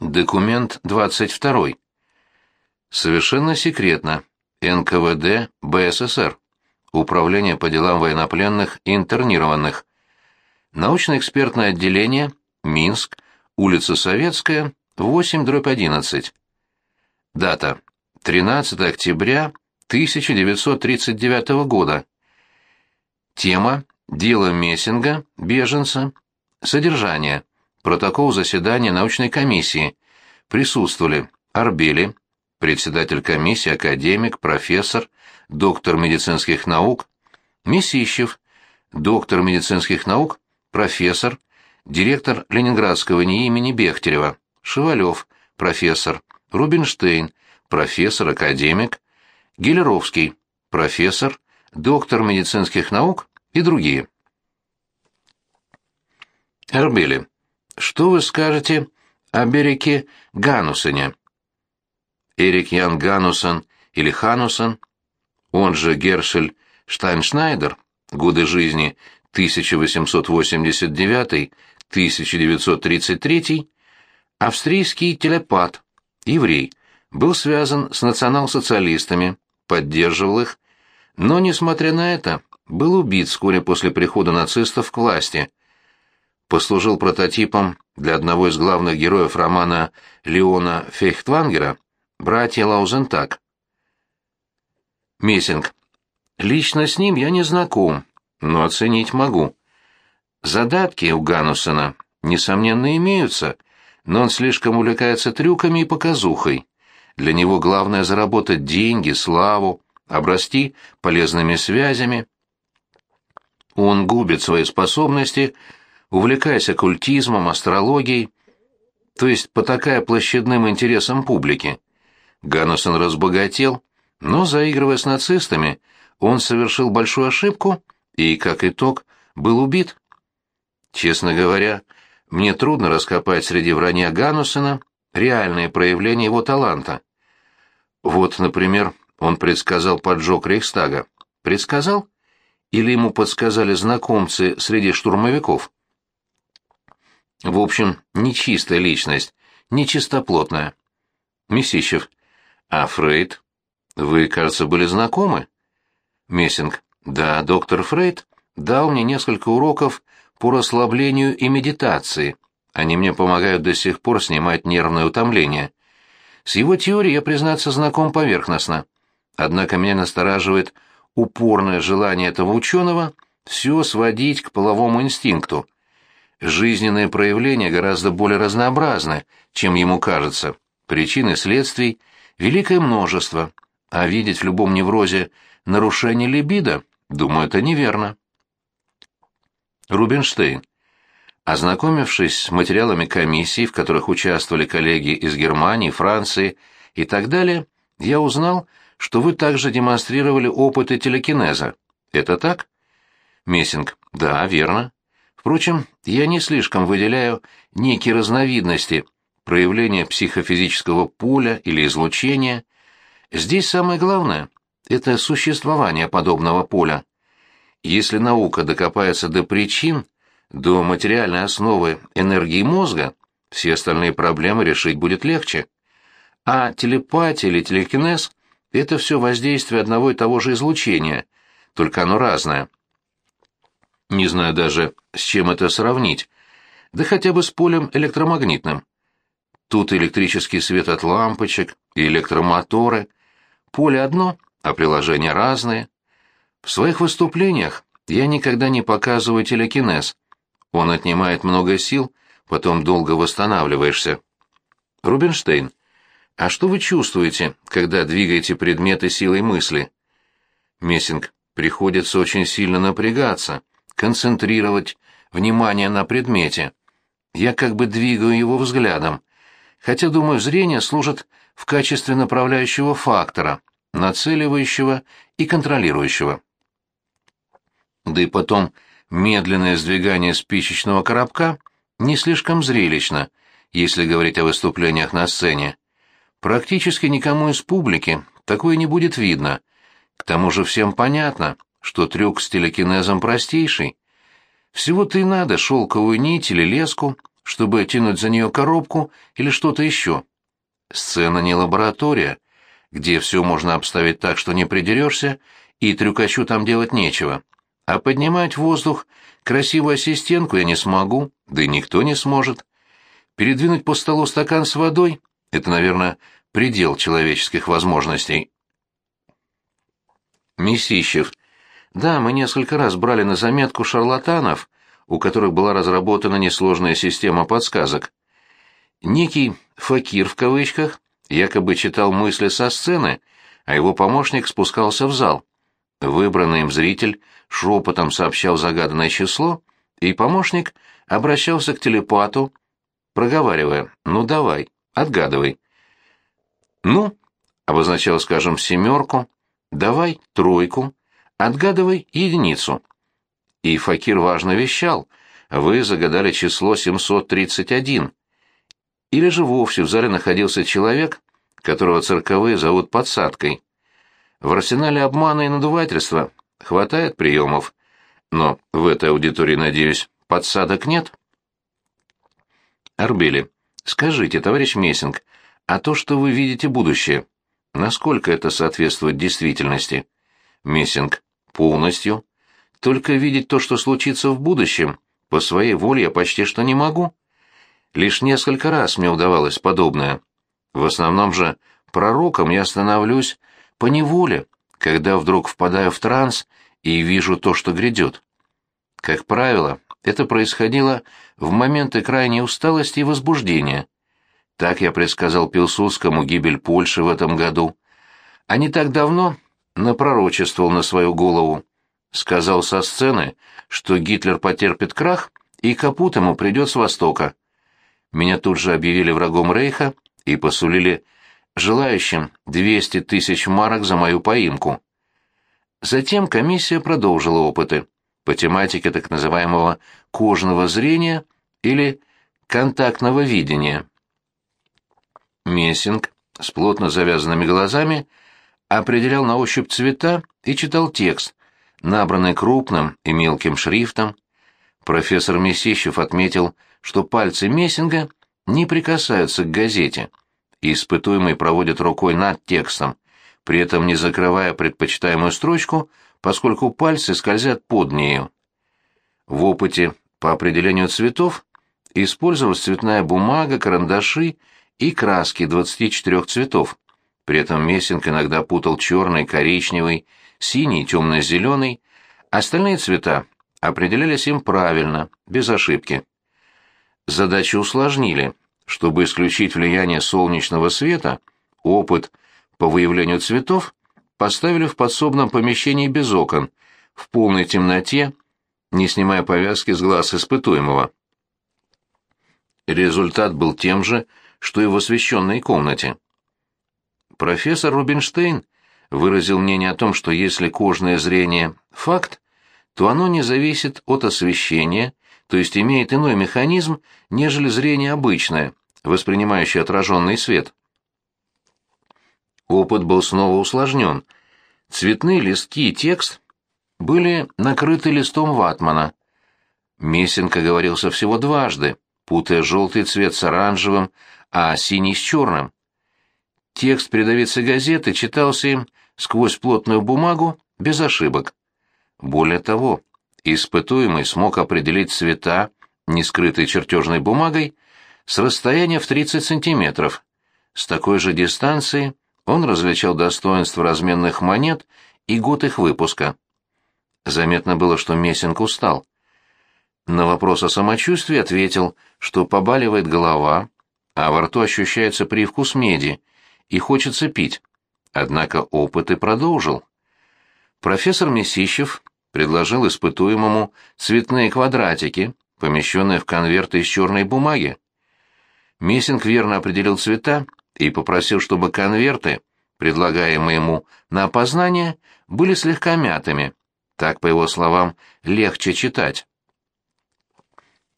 Документ 22. Совершенно секретно. НКВД БССР. Управление по делам военнопленных и интернированных. Научно-экспертное отделение, Минск, улица Советская, 8-11. Дата. 13 октября 1939 года. Тема. Дело Мессинга, беженца. Содержание. Протокол заседания научной комиссии. Присутствовали Арбели, председатель комиссии, академик, профессор, доктор медицинских наук, Месищев, доктор медицинских наук, профессор, директор Ленинградского НИИ имени Бехтерева, Шевалев, профессор, Рубинштейн, профессор, академик, Гелеровский, профессор, доктор медицинских наук и другие. Арбели. Что вы скажете о Берике Ганусене? Эрик Ян Ганусон или Ханусон, он же Гершель Штайншнайдер, годы жизни 1889-1933, австрийский телепат, еврей, был связан с национал-социалистами, поддерживал их, но, несмотря на это, был убит вскоре после прихода нацистов к власти – послужил прототипом для одного из главных героев романа Леона Фейхтвангера «Братья Лаузентак». Мессинг. Лично с ним я не знаком, но оценить могу. Задатки у Ганусона, несомненно, имеются, но он слишком увлекается трюками и показухой. Для него главное заработать деньги, славу, обрасти полезными связями. Он губит свои способности, увлекаясь оккультизмом, астрологией, то есть потакая площадным интересам публики. Ганнусон разбогател, но, заигрывая с нацистами, он совершил большую ошибку и, как итог, был убит. Честно говоря, мне трудно раскопать среди вранья Ганнусона реальные проявления его таланта. Вот, например, он предсказал поджог Рейхстага. Предсказал? Или ему подсказали знакомцы среди штурмовиков? В общем, нечистая личность, нечистоплотная. Месищев. А Фрейд? Вы, кажется, были знакомы? Мессинг. Да, доктор Фрейд дал мне несколько уроков по расслаблению и медитации. Они мне помогают до сих пор снимать нервное утомление. С его теорией я, признаться, знаком поверхностно. Однако меня настораживает упорное желание этого ученого все сводить к половому инстинкту – жизненные проявления гораздо более разнообразны, чем ему кажется. Причин и следствий великое множество, а видеть в любом неврозе нарушение либидо, думаю, это неверно. Рубинштейн. Ознакомившись с материалами комиссий, в которых участвовали коллеги из Германии, Франции и так далее, я узнал, что вы также демонстрировали опыты телекинеза. Это так? Мессинг. Да, верно. Впрочем, я не слишком выделяю некие разновидности проявления психофизического поля или излучения. Здесь самое главное — это существование подобного поля. Если наука докопается до причин, до материальной основы энергии мозга, все остальные проблемы решить будет легче. А телепатия или телекинез — это все воздействие одного и того же излучения, только оно разное. Не знаю даже, с чем это сравнить. Да хотя бы с полем электромагнитным. Тут электрический свет от лампочек и электромоторы. Поле одно, а приложения разные. В своих выступлениях я никогда не показываю телекинез. Он отнимает много сил, потом долго восстанавливаешься. Рубинштейн, а что вы чувствуете, когда двигаете предметы силой мысли? Мессинг, приходится очень сильно напрягаться концентрировать внимание на предмете. Я как бы двигаю его взглядом, хотя, думаю, зрение служит в качестве направляющего фактора, нацеливающего и контролирующего. Да и потом, медленное сдвигание спичечного коробка не слишком зрелищно, если говорить о выступлениях на сцене. Практически никому из публики такое не будет видно. К тому же всем понятно, что трюк с телекинезом простейший. Всего-то и надо шелковую нить или леску, чтобы тянуть за нее коробку или что-то еще. Сцена не лаборатория, где все можно обставить так, что не придерешься, и трюкачу там делать нечего. А поднимать в воздух красивую ассистентку я не смогу, да и никто не сможет. Передвинуть по столу стакан с водой — это, наверное, предел человеческих возможностей. Месищев. Да, мы несколько раз брали на заметку шарлатанов, у которых была разработана несложная система подсказок. Некий «факир» в кавычках якобы читал мысли со сцены, а его помощник спускался в зал. Выбранный им зритель шепотом сообщал загаданное число, и помощник обращался к телепату, проговаривая «ну давай, отгадывай». «Ну», обозначал, скажем, семерку, «давай тройку, отгадывай единицу». И Факир важно вещал, «вы загадали число 731». Или же вовсе в зале находился человек, которого цирковые зовут подсадкой. В арсенале обмана и надувательства хватает приемов, но в этой аудитории, надеюсь, подсадок нет? Арбели, скажите, товарищ Мессинг, а то, что вы видите будущее, насколько это соответствует действительности? Мессинг, полностью. Только видеть то, что случится в будущем, по своей воле я почти что не могу. Лишь несколько раз мне удавалось подобное. В основном же пророком я становлюсь по неволе, когда вдруг впадаю в транс и вижу то, что грядет. Как правило, это происходило в моменты крайней усталости и возбуждения. Так я предсказал Пилсудскому гибель Польши в этом году. А не так давно напророчествовал на свою голову. Сказал со сцены, что Гитлер потерпит крах, и капут ему придет с востока. Меня тут же объявили врагом Рейха и посулили желающим 200 тысяч марок за мою поимку. Затем комиссия продолжила опыты по тематике так называемого кожного зрения или контактного видения. Мессинг с плотно завязанными глазами определял на ощупь цвета и читал текст, набранный крупным и мелким шрифтом. Профессор Месищев отметил, что пальцы Мессинга не прикасаются к газете, испытуемый проводит рукой над текстом, при этом не закрывая предпочитаемую строчку, поскольку пальцы скользят под нею. В опыте по определению цветов использовалась цветная бумага, карандаши и краски 24 цветов. При этом Мессинг иногда путал черный, коричневый, синий, темно-зеленый. Остальные цвета определялись им правильно, без ошибки. Задачу усложнили. Чтобы исключить влияние солнечного света, опыт по выявлению цветов поставили в подсобном помещении без окон, в полной темноте, не снимая повязки с глаз испытуемого. Результат был тем же, что и в освещенной комнате. Профессор Рубинштейн выразил мнение о том, что если кожное зрение – факт, то оно не зависит от освещения, то есть имеет иной механизм, нежели зрение обычное, воспринимающее отраженный свет. Опыт был снова усложнен. Цветные листки и текст были накрыты листом ватмана. Мессинг оговорился всего дважды, путая желтый цвет с оранжевым, а синий с черным. Текст передовицы газеты читался им сквозь плотную бумагу без ошибок. Более того, испытуемый смог определить цвета, не скрытые чертежной бумагой, с расстояния в 30 сантиметров. С такой же дистанции он различал достоинства разменных монет и год их выпуска. Заметно было, что Мессинг устал. На вопрос о самочувствии ответил, что побаливает голова, а во рту ощущается привкус меди, и хочется пить. Однако опыт и продолжил. Профессор Месищев предложил испытуемому цветные квадратики, помещенные в конверты из черной бумаги. Мессинг верно определил цвета и попросил, чтобы конверты, предлагаемые ему на опознание, были слегка мятыми. Так, по его словам, легче читать.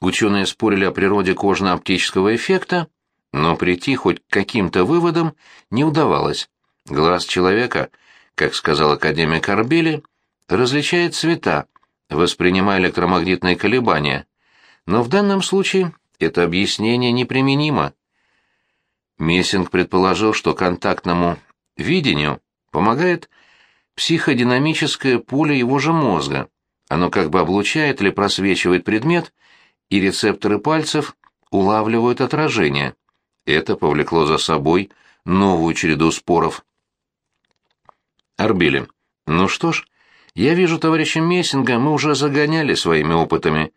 Ученые спорили о природе кожно-оптического эффекта, но прийти хоть к каким-то выводам не удавалось. Глаз человека, как сказал академик Арбели, различает цвета, воспринимая электромагнитные колебания, но в данном случае это объяснение неприменимо. Мессинг предположил, что контактному видению помогает психодинамическое поле его же мозга. Оно как бы облучает или просвечивает предмет, и рецепторы пальцев улавливают отражение. Это повлекло за собой новую череду споров. Арбели. Ну что ж, я вижу товарища Мессинга, мы уже загоняли своими опытами.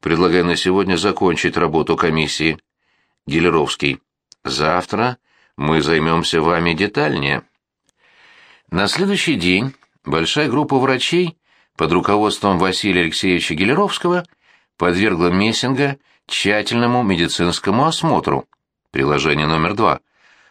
Предлагаю на сегодня закончить работу комиссии. Гелеровский. Завтра мы займемся вами детальнее. На следующий день большая группа врачей под руководством Василия Алексеевича Гелеровского подвергла Мессинга тщательному медицинскому осмотру, приложение номер два,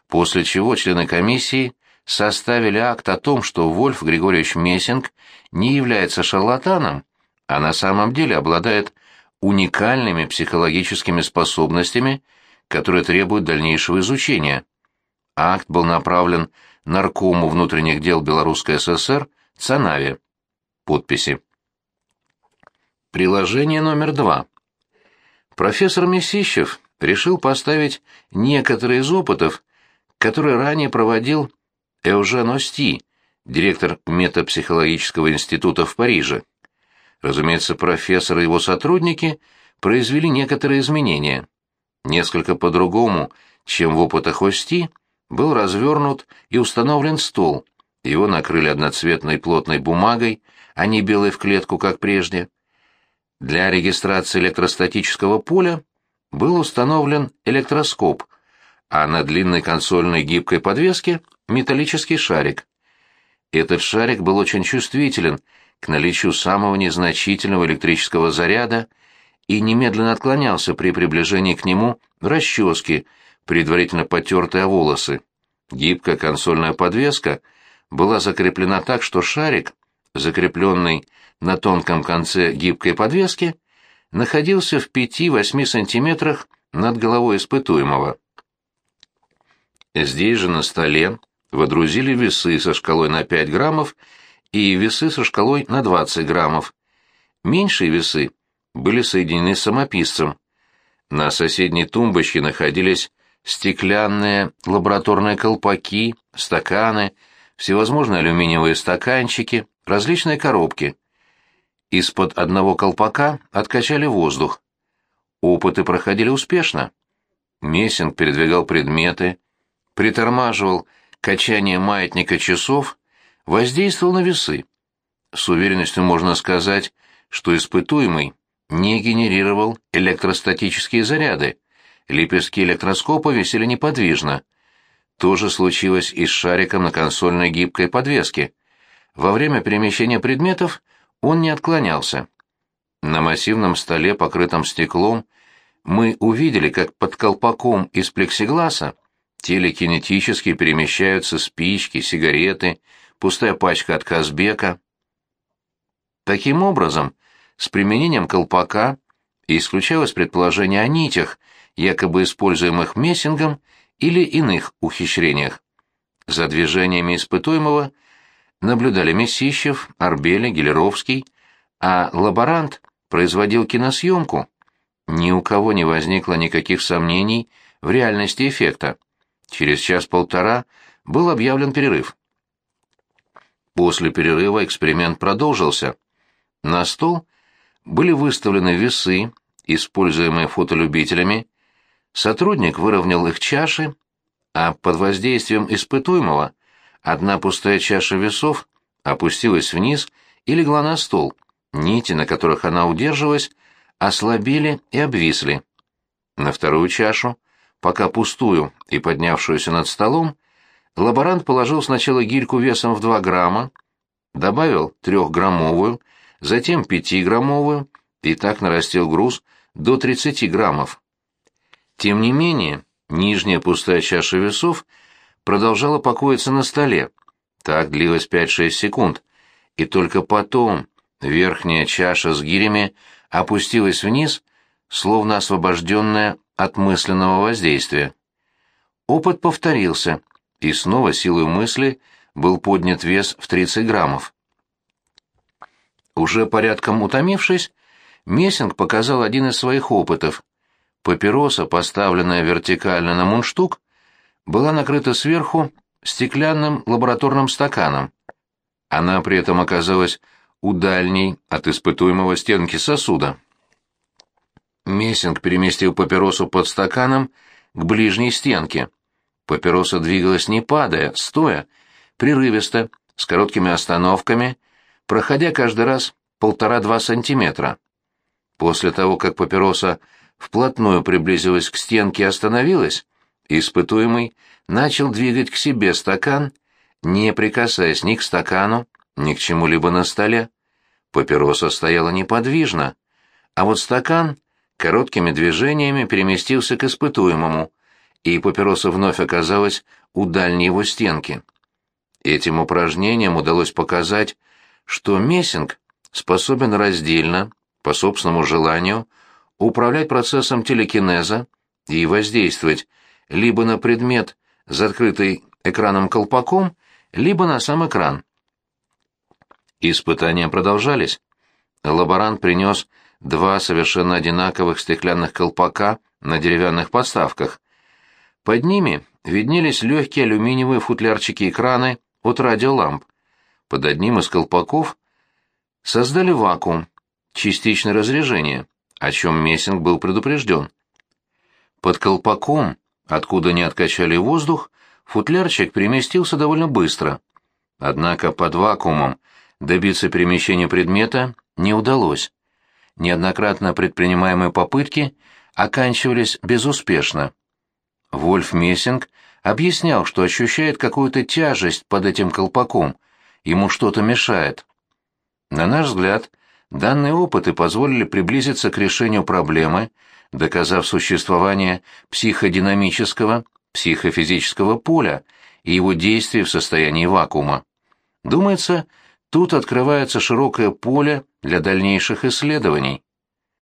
после чего члены комиссии составили акт о том, что Вольф Григорьевич Мессинг не является шарлатаном, а на самом деле обладает уникальными психологическими способностями, которые требуют дальнейшего изучения. Акт был направлен Наркому внутренних дел Белорусской ССР Цанаве. Подписи. Приложение номер два. Профессор Месищев решил поставить некоторые из опытов, которые ранее проводил Эужен Ости, директор метапсихологического института в Париже. Разумеется, профессор и его сотрудники произвели некоторые изменения. Несколько по-другому, чем в опытах Ости, был развернут и установлен стол. Его накрыли одноцветной плотной бумагой, а не белой в клетку, как прежде. Для регистрации электростатического поля был установлен электроскоп, а на длинной консольной гибкой подвеске — металлический шарик. Этот шарик был очень чувствителен к наличию самого незначительного электрического заряда и немедленно отклонялся при приближении к нему расчески, предварительно потертые волосы. Гибкая консольная подвеска была закреплена так, что шарик, закрепленный на тонком конце гибкой подвески, находился в 5-8 сантиметрах над головой испытуемого. Здесь же на столе водрузили весы со шкалой на 5 граммов и весы со шкалой на 20 граммов. Меньшие весы были соединены с самописцем. На соседней тумбочке находились стеклянные лабораторные колпаки, стаканы, всевозможные алюминиевые стаканчики, различные коробки. Из-под одного колпака откачали воздух. Опыты проходили успешно. Мессинг передвигал предметы, притормаживал качание маятника часов, воздействовал на весы. С уверенностью можно сказать, что испытуемый не генерировал электростатические заряды, лепестки электроскопа висели неподвижно. То же случилось и с шариком на консольной гибкой подвеске. Во время перемещения предметов он не отклонялся. На массивном столе, покрытом стеклом, мы увидели, как под колпаком из плексигласа телекинетически перемещаются спички, сигареты, пустая пачка от Казбека. Таким образом, с применением колпака исключалось предположение о нитях, якобы используемых мессингом или иных ухищрениях. За движениями испытуемого наблюдали Месищев, Арбели, Гелеровский, а лаборант производил киносъемку. Ни у кого не возникло никаких сомнений в реальности эффекта. Через час-полтора был объявлен перерыв. После перерыва эксперимент продолжился. На стол были выставлены весы, используемые фотолюбителями, сотрудник выровнял их чаши, а под воздействием испытуемого одна пустая чаша весов опустилась вниз и легла на стол, нити, на которых она удерживалась, ослабели и обвисли. На вторую чашу, пока пустую и поднявшуюся над столом, лаборант положил сначала гирьку весом в 2 грамма, добавил трехграммовую, затем пятиграммовую, и так нарастил груз до 30 граммов. Тем не менее, нижняя пустая чаша весов продолжала покоиться на столе. Так длилось 5-6 секунд, и только потом верхняя чаша с гирями опустилась вниз, словно освобожденная от мысленного воздействия. Опыт повторился, и снова силой мысли был поднят вес в 30 граммов. Уже порядком утомившись, Мессинг показал один из своих опытов. Папироса, поставленная вертикально на мундштук, была накрыта сверху стеклянным лабораторным стаканом. Она при этом оказалась у дальней от испытуемого стенки сосуда. Мессинг переместил папиросу под стаканом к ближней стенке. Папироса двигалась не падая, стоя, прерывисто, с короткими остановками, проходя каждый раз полтора-два сантиметра. После того, как папироса вплотную приблизилась к стенке и остановилась, испытуемый начал двигать к себе стакан, не прикасаясь ни к стакану, ни к чему-либо на столе. Папироса стояла неподвижно, а вот стакан короткими движениями переместился к испытуемому, и папироса вновь оказалась у дальней его стенки. Этим упражнением удалось показать, что Мессинг способен раздельно, по собственному желанию, управлять процессом телекинеза и воздействовать либо на предмет, закрытый экраном-колпаком, либо на сам экран. Испытания продолжались. Лаборант принес два совершенно одинаковых стеклянных колпака на деревянных подставках. Под ними виднелись легкие алюминиевые футлярчики-экраны от радиоламп. Под одним из колпаков создали вакуум, частичное разрежение, о чем Мессинг был предупрежден. Под колпаком, откуда не откачали воздух, футлярчик переместился довольно быстро. Однако под вакуумом добиться перемещения предмета не удалось. Неоднократно предпринимаемые попытки оканчивались безуспешно. Вольф Мессинг объяснял, что ощущает какую-то тяжесть под этим колпаком, ему что-то мешает. На наш взгляд, Данные опыты позволили приблизиться к решению проблемы, доказав существование психодинамического, психофизического поля и его действия в состоянии вакуума. Думается, тут открывается широкое поле для дальнейших исследований.